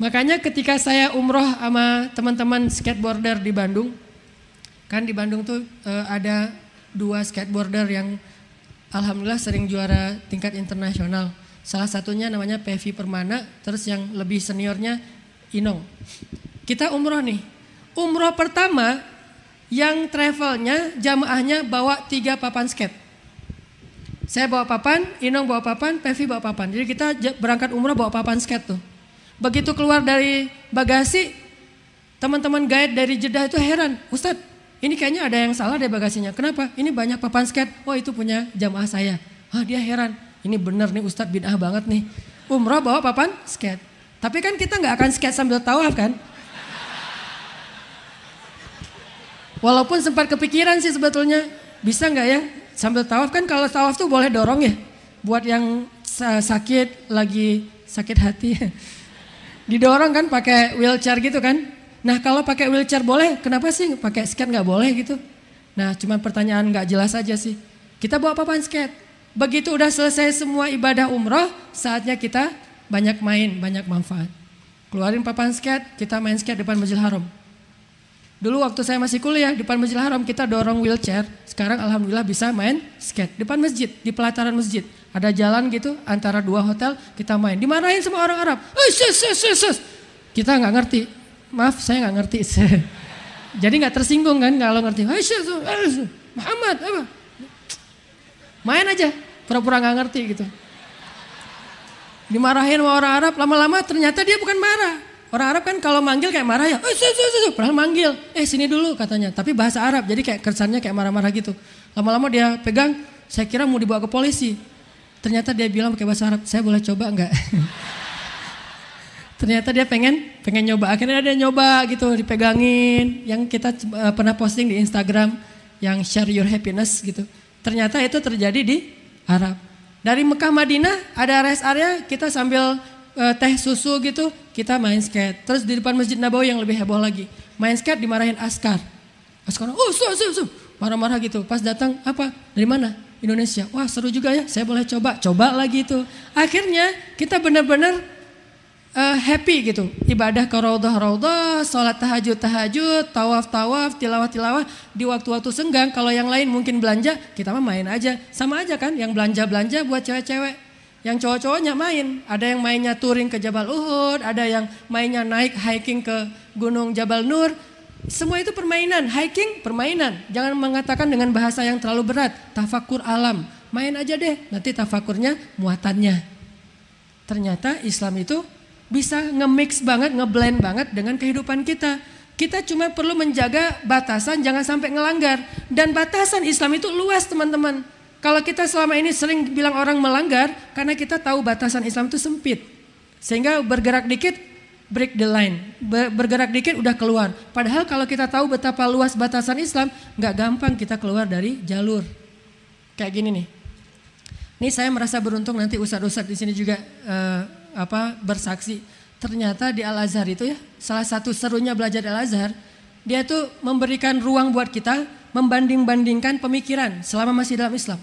Makanya ketika saya umroh sama teman-teman skateboarder di Bandung, kan di Bandung tuh uh, ada dua skateboarder yang alhamdulillah sering juara tingkat internasional. Salah satunya namanya Pevi Permana, terus yang lebih seniornya Inong. Kita umroh nih. Umroh pertama yang travelnya jamaahnya bawa tiga papan skate. Saya bawa papan, Inong bawa papan, Pevi bawa papan. Jadi kita berangkat umroh bawa papan skate tuh. Begitu keluar dari bagasi, teman-teman guide dari Jeddah itu heran, Ustadz ini kayaknya ada yang salah deh bagasinya. Kenapa? Ini banyak papan skate. Oh itu punya jamaah saya. Ah dia heran. Ini bener nih Ustadz bid'ah banget nih. Umroh bawa papan skate. Tapi kan kita nggak akan skate sambil tawaf kan? Walaupun sempat kepikiran sih sebetulnya. Bisa nggak ya sambil tawaf kan kalau tawaf tuh boleh dorong ya. Buat yang sakit lagi sakit hati. Didorong kan pakai wheelchair gitu kan. Nah kalau pakai wheelchair boleh, kenapa sih pakai skate nggak boleh gitu? Nah cuma pertanyaan nggak jelas aja sih. Kita bawa papan skate. Begitu udah selesai semua ibadah umroh, saatnya kita banyak main, banyak manfaat. Keluarin papan skate, kita main skate depan Masjidil Haram. Dulu waktu saya masih kuliah depan Masjidil Haram kita dorong wheelchair. Sekarang alhamdulillah bisa main skate depan masjid, di pelataran masjid. Ada jalan gitu antara dua hotel kita main. Dimarahin sama orang Arab. Eh, kita nggak ngerti maaf saya nggak ngerti. Jadi nggak tersinggung kan kalau ngerti. Muhammad apa? Main aja, pura-pura nggak ngerti gitu. Dimarahin sama orang Arab, lama-lama ternyata dia bukan marah. Orang Arab kan kalau manggil kayak marah ya, eh, su, su, padahal manggil, eh sini dulu katanya. Tapi bahasa Arab, jadi kayak kesannya kayak marah-marah gitu. Lama-lama dia pegang, saya kira mau dibawa ke polisi. Ternyata dia bilang pakai bahasa Arab, saya boleh coba enggak? ternyata dia pengen pengen nyoba. Akhirnya dia nyoba gitu dipegangin. Yang kita uh, pernah posting di Instagram yang share your happiness gitu. Ternyata itu terjadi di Arab. Dari Mekah Madinah ada rest area kita sambil uh, teh susu gitu kita main skate. Terus di depan Masjid Nabawi yang lebih heboh lagi main skate dimarahin askar. Askar oh su su su. Marah-marah gitu. Pas datang apa? Dari mana Indonesia wah seru juga ya saya boleh coba coba lagi itu akhirnya kita benar-benar uh, happy gitu. Ibadah ke raudhah-raudhah, sholat tahajud-tahajud, tawaf-tawaf, tilawah-tilawah di waktu-waktu senggang. Kalau yang lain mungkin belanja, kita mah main aja. Sama aja kan yang belanja-belanja buat cewek-cewek. Yang cowok-cowoknya main. Ada yang mainnya touring ke Jabal Uhud, ada yang mainnya naik hiking ke Gunung Jabal Nur. Semua itu permainan, hiking permainan. Jangan mengatakan dengan bahasa yang terlalu berat, tafakur alam. Main aja deh, nanti tafakurnya muatannya. Ternyata Islam itu bisa nge-mix banget, ngeblend banget dengan kehidupan kita. Kita cuma perlu menjaga batasan jangan sampai ngelanggar. Dan batasan Islam itu luas teman-teman. Kalau kita selama ini sering bilang orang melanggar karena kita tahu batasan Islam itu sempit. Sehingga bergerak dikit break the line. Bergerak dikit udah keluar. Padahal kalau kita tahu betapa luas batasan Islam, nggak gampang kita keluar dari jalur. Kayak gini nih. Ini saya merasa beruntung nanti ustadz-ustadz di sini juga uh, apa bersaksi ternyata di Al Azhar itu ya salah satu serunya belajar Al Azhar dia tuh memberikan ruang buat kita membanding-bandingkan pemikiran selama masih dalam Islam.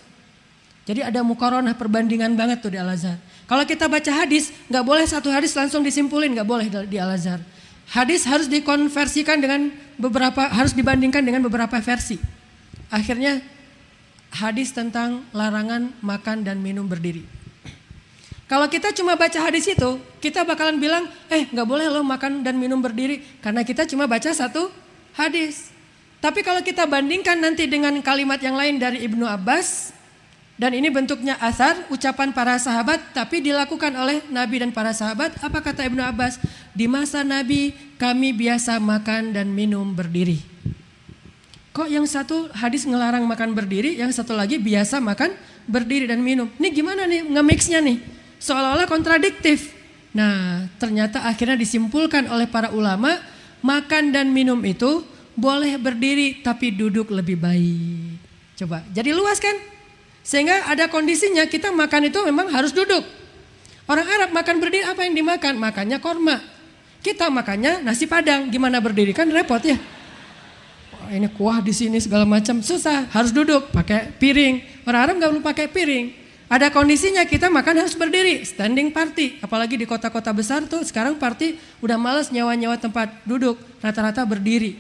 Jadi ada mukoronah perbandingan banget tuh di Al-Azhar. Kalau kita baca hadis, nggak boleh satu hadis langsung disimpulin, nggak boleh di Al-Azhar. Hadis harus dikonversikan dengan beberapa, harus dibandingkan dengan beberapa versi. Akhirnya hadis tentang larangan makan dan minum berdiri. Kalau kita cuma baca hadis itu, kita bakalan bilang, eh nggak boleh lo makan dan minum berdiri, karena kita cuma baca satu hadis. Tapi kalau kita bandingkan nanti dengan kalimat yang lain dari Ibnu Abbas, dan ini bentuknya asar, ucapan para sahabat, tapi dilakukan oleh Nabi dan para sahabat. Apa kata Ibnu Abbas? Di masa Nabi kami biasa makan dan minum berdiri. Kok yang satu hadis ngelarang makan berdiri, yang satu lagi biasa makan berdiri dan minum. Ini gimana nih nge-mixnya nih? Seolah-olah kontradiktif. Nah ternyata akhirnya disimpulkan oleh para ulama, makan dan minum itu boleh berdiri tapi duduk lebih baik. Coba, jadi luas kan? Sehingga ada kondisinya kita makan itu memang harus duduk. Orang Arab makan berdiri apa yang dimakan? Makannya korma. Kita makannya nasi padang. Gimana berdiri kan repot ya. Wah, ini kuah di sini segala macam susah. Harus duduk pakai piring. Orang Arab nggak perlu pakai piring. Ada kondisinya kita makan harus berdiri, standing party. Apalagi di kota-kota besar tuh sekarang party udah males nyawa-nyawa tempat duduk, rata-rata berdiri.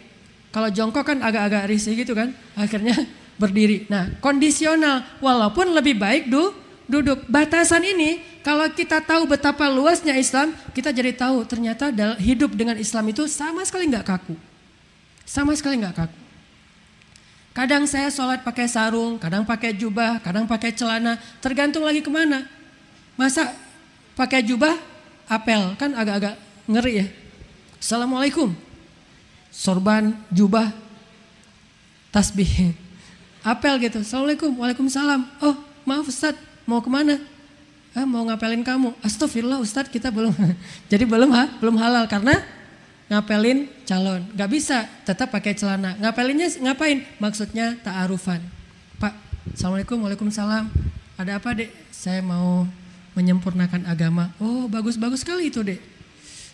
Kalau jongkok kan agak-agak risih gitu kan. Akhirnya berdiri. Nah, kondisional walaupun lebih baik du, duduk. Batasan ini kalau kita tahu betapa luasnya Islam, kita jadi tahu ternyata hidup dengan Islam itu sama sekali nggak kaku. Sama sekali nggak kaku. Kadang saya sholat pakai sarung, kadang pakai jubah, kadang pakai celana, tergantung lagi ke mana. Masa pakai jubah, apel, kan agak-agak ngeri ya. Assalamualaikum. Sorban, jubah, tasbih apel gitu. Assalamualaikum, waalaikumsalam. Oh maaf Ustad, mau ke mana? Ah, mau ngapelin kamu. Astagfirullah Ustad kita belum. Jadi belum ha, belum halal karena ngapelin calon. Gak bisa, tetap pakai celana. Ngapelinnya ngapain? Maksudnya ta'arufan. Pak, Assalamualaikum, waalaikumsalam. Ada apa dek? Saya mau menyempurnakan agama. Oh bagus-bagus sekali itu dek.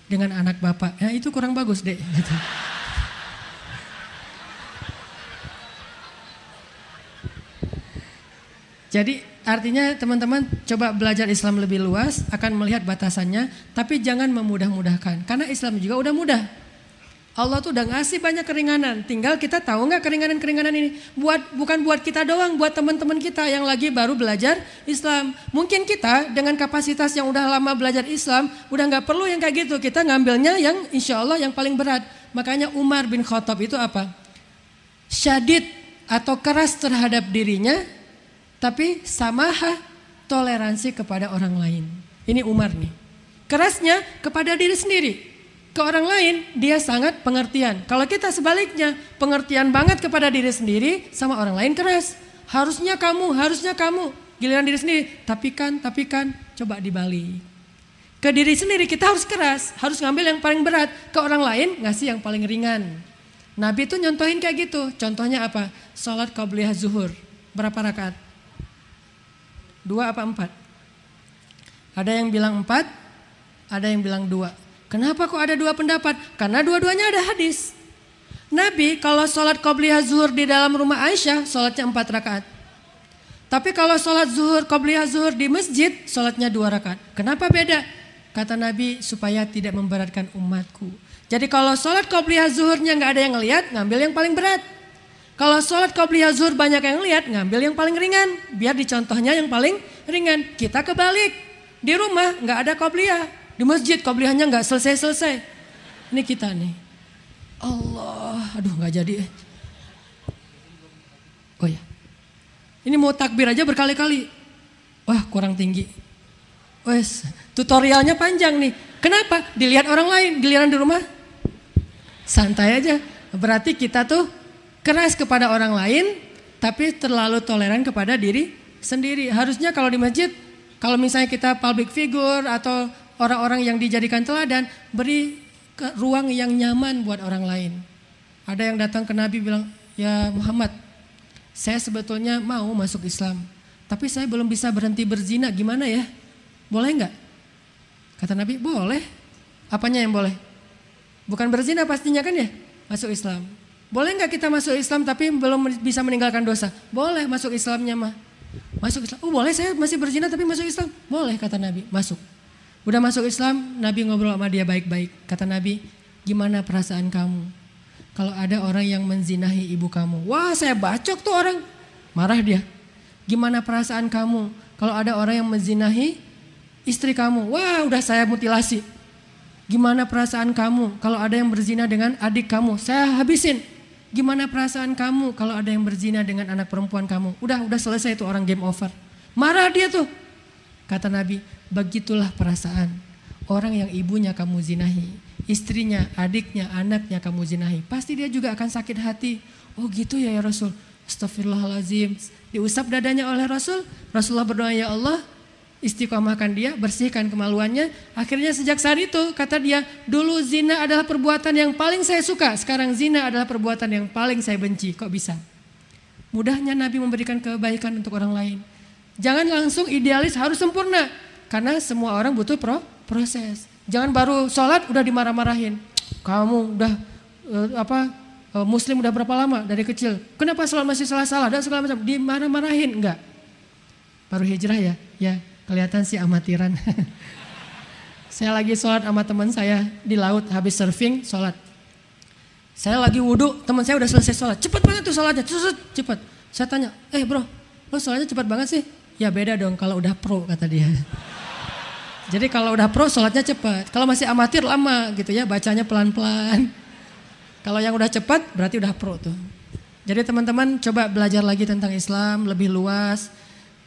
Dengan anak bapak. Ya itu kurang bagus dek. Jadi artinya teman-teman coba belajar Islam lebih luas akan melihat batasannya tapi jangan memudah-mudahkan karena Islam juga udah mudah. Allah tuh udah ngasih banyak keringanan, tinggal kita tahu nggak keringanan-keringanan ini buat bukan buat kita doang, buat teman-teman kita yang lagi baru belajar Islam. Mungkin kita dengan kapasitas yang udah lama belajar Islam, udah nggak perlu yang kayak gitu, kita ngambilnya yang insya Allah yang paling berat. Makanya Umar bin Khattab itu apa? Syadid atau keras terhadap dirinya, tapi samaha toleransi kepada orang lain. Ini Umar nih. Kerasnya kepada diri sendiri. Ke orang lain dia sangat pengertian. Kalau kita sebaliknya pengertian banget kepada diri sendiri sama orang lain keras. Harusnya kamu, harusnya kamu. Giliran diri sendiri, tapi kan, tapi kan, coba dibalik. Ke diri sendiri kita harus keras, harus ngambil yang paling berat. Ke orang lain ngasih yang paling ringan. Nabi itu nyontohin kayak gitu. Contohnya apa? Salat qabliyah zuhur. Berapa rakaat? Dua apa empat? Ada yang bilang empat, ada yang bilang dua. Kenapa kok ada dua pendapat? Karena dua-duanya ada hadis. Nabi kalau sholat qobliyah zuhur di dalam rumah Aisyah, sholatnya empat rakaat. Tapi kalau sholat zuhur, qobliyah zuhur di masjid, sholatnya dua rakaat. Kenapa beda? Kata Nabi supaya tidak memberatkan umatku. Jadi kalau sholat qobliyah zuhurnya nggak ada yang ngeliat, ngambil yang paling berat. Kalau sholat qobliyah zuhur banyak yang lihat, ngambil yang paling ringan. Biar dicontohnya yang paling ringan. Kita kebalik. Di rumah nggak ada qobliyah. Di masjid qobliyahnya nggak selesai-selesai. Ini kita nih. Allah, aduh nggak jadi. Oh ya. Ini mau takbir aja berkali-kali. Wah kurang tinggi. Wes, tutorialnya panjang nih. Kenapa? Dilihat orang lain, giliran di rumah santai aja. Berarti kita tuh keras kepada orang lain, tapi terlalu toleran kepada diri sendiri. Harusnya kalau di masjid, kalau misalnya kita public figure atau orang-orang yang dijadikan teladan, beri ruang yang nyaman buat orang lain. Ada yang datang ke Nabi bilang, ya Muhammad, saya sebetulnya mau masuk Islam, tapi saya belum bisa berhenti berzina, gimana ya? Boleh nggak? Kata Nabi, boleh. Apanya yang boleh? Bukan berzina pastinya kan ya? Masuk Islam. Boleh nggak kita masuk Islam tapi belum bisa meninggalkan dosa? Boleh masuk Islamnya mah. Masuk Islam. Oh boleh saya masih berzina tapi masuk Islam. Boleh kata Nabi. Masuk. Udah masuk Islam, Nabi ngobrol sama dia baik-baik. Kata Nabi, gimana perasaan kamu? Kalau ada orang yang menzinahi ibu kamu. Wah saya bacok tuh orang. Marah dia. Gimana perasaan kamu? Kalau ada orang yang menzinahi istri kamu. Wah udah saya mutilasi. Gimana perasaan kamu kalau ada yang berzina dengan adik kamu? Saya habisin. Gimana perasaan kamu kalau ada yang berzina dengan anak perempuan kamu? Udah, udah selesai itu orang game over. Marah dia tuh. Kata Nabi, begitulah perasaan orang yang ibunya kamu zinahi, istrinya, adiknya, anaknya kamu zinahi. Pasti dia juga akan sakit hati. Oh gitu ya ya Rasul. Astagfirullahalazim. Diusap dadanya oleh Rasul. Rasulullah berdoa ya Allah, istiqomahkan dia, bersihkan kemaluannya. Akhirnya sejak saat itu kata dia, dulu zina adalah perbuatan yang paling saya suka, sekarang zina adalah perbuatan yang paling saya benci. Kok bisa? Mudahnya Nabi memberikan kebaikan untuk orang lain. Jangan langsung idealis harus sempurna. Karena semua orang butuh pro, proses. Jangan baru sholat udah dimarah-marahin. Kamu udah uh, apa uh, muslim udah berapa lama dari kecil? Kenapa sholat masih salah-salah dan segala macam? Dimarah-marahin enggak? Baru hijrah ya? Ya, kelihatan sih amatiran. saya lagi sholat sama teman saya di laut habis surfing sholat. Saya lagi wudhu, teman saya udah selesai sholat. Cepat banget tuh sholatnya, cepet, cepet. Saya tanya, eh bro, lo sholatnya cepat banget sih? Ya beda dong kalau udah pro kata dia. Jadi kalau udah pro sholatnya cepat. Kalau masih amatir lama gitu ya bacanya pelan-pelan. Kalau yang udah cepat berarti udah pro tuh. Jadi teman-teman coba belajar lagi tentang Islam lebih luas.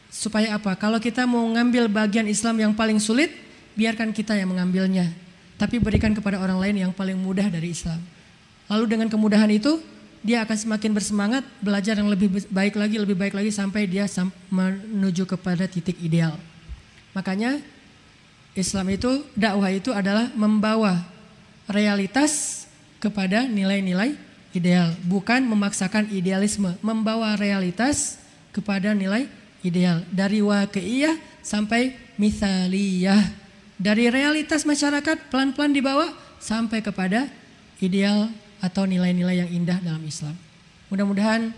Supaya apa? Kalau kita mau ngambil bagian Islam yang paling sulit, biarkan kita yang mengambilnya. Tapi berikan kepada orang lain yang paling mudah dari Islam. Lalu dengan kemudahan itu, dia akan semakin bersemangat belajar yang lebih baik lagi, lebih baik lagi sampai dia menuju kepada titik ideal. Makanya Islam itu, dakwah itu adalah membawa realitas kepada nilai-nilai ideal. Bukan memaksakan idealisme, membawa realitas kepada nilai ideal. Dari waqi'iyah sampai misaliyah. Dari realitas masyarakat pelan-pelan dibawa sampai kepada ideal atau nilai-nilai yang indah dalam Islam. Mudah-mudahan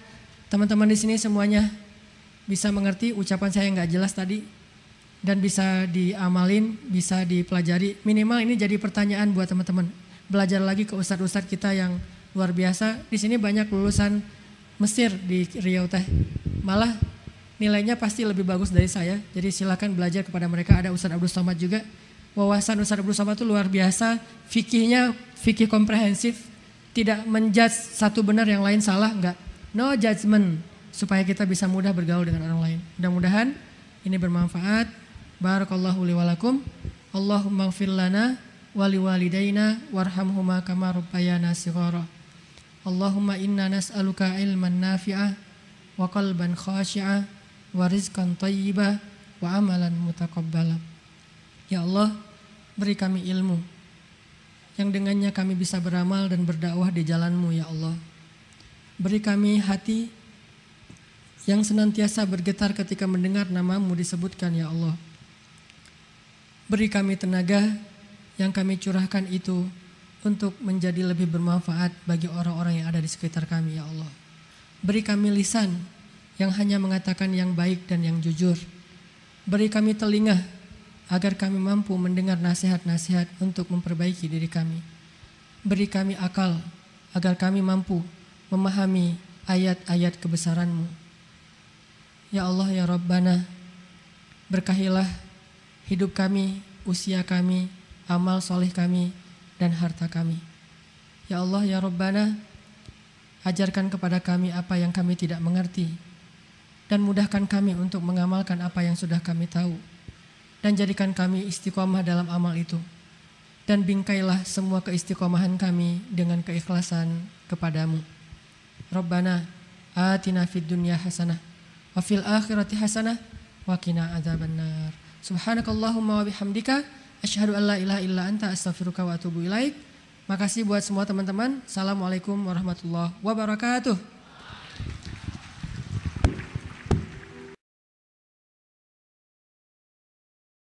teman-teman di sini semuanya bisa mengerti ucapan saya yang nggak jelas tadi dan bisa diamalin, bisa dipelajari. Minimal ini jadi pertanyaan buat teman-teman. Belajar lagi ke ustadz-ustadz kita yang luar biasa. Di sini banyak lulusan Mesir di Riau Teh. Malah nilainya pasti lebih bagus dari saya. Jadi silakan belajar kepada mereka. Ada Ustadz Abdul Somad juga. Wawasan Ustadz Abdul Somad itu luar biasa. Fikihnya fikih komprehensif. Tidak menjudge satu benar yang lain salah. Enggak. No judgment. Supaya kita bisa mudah bergaul dengan orang lain. Mudah-mudahan ini bermanfaat. Barakallahu li walakum. Allahumma gfir lana wali walidayna warhamhuma kama rabbayana sighara. Allahumma inna nas'aluka ilman nafi'ah wa qalban wa rizqan tayyibah wa amalan mutaqabbala. Ya Allah, beri kami ilmu yang dengannya kami bisa beramal dan berdakwah di jalanmu ya Allah. Beri kami hati yang senantiasa bergetar ketika mendengar namamu disebutkan ya Allah. Beri kami tenaga yang kami curahkan itu untuk menjadi lebih bermanfaat bagi orang-orang yang ada di sekitar kami ya Allah. Beri kami lisan yang hanya mengatakan yang baik dan yang jujur. Beri kami telinga agar kami mampu mendengar nasihat-nasihat untuk memperbaiki diri kami. Beri kami akal agar kami mampu memahami ayat-ayat kebesaranmu. Ya Allah ya Rabbana, berkahilah hidup kami, usia kami, amal soleh kami, dan harta kami. Ya Allah, ya Rabbana, ajarkan kepada kami apa yang kami tidak mengerti, dan mudahkan kami untuk mengamalkan apa yang sudah kami tahu, dan jadikan kami istiqomah dalam amal itu. Dan bingkailah semua keistiqomahan kami dengan keikhlasan kepadamu. Rabbana, atina fid dunya hasanah, wa fil akhirati hasanah, wa qina adzabannar. Subhanakallahumma wa bihamdika asyhadu an la ilaha illa anta astaghfiruka wa atubu ilaik. Makasih buat semua teman-teman. Assalamualaikum warahmatullahi wabarakatuh.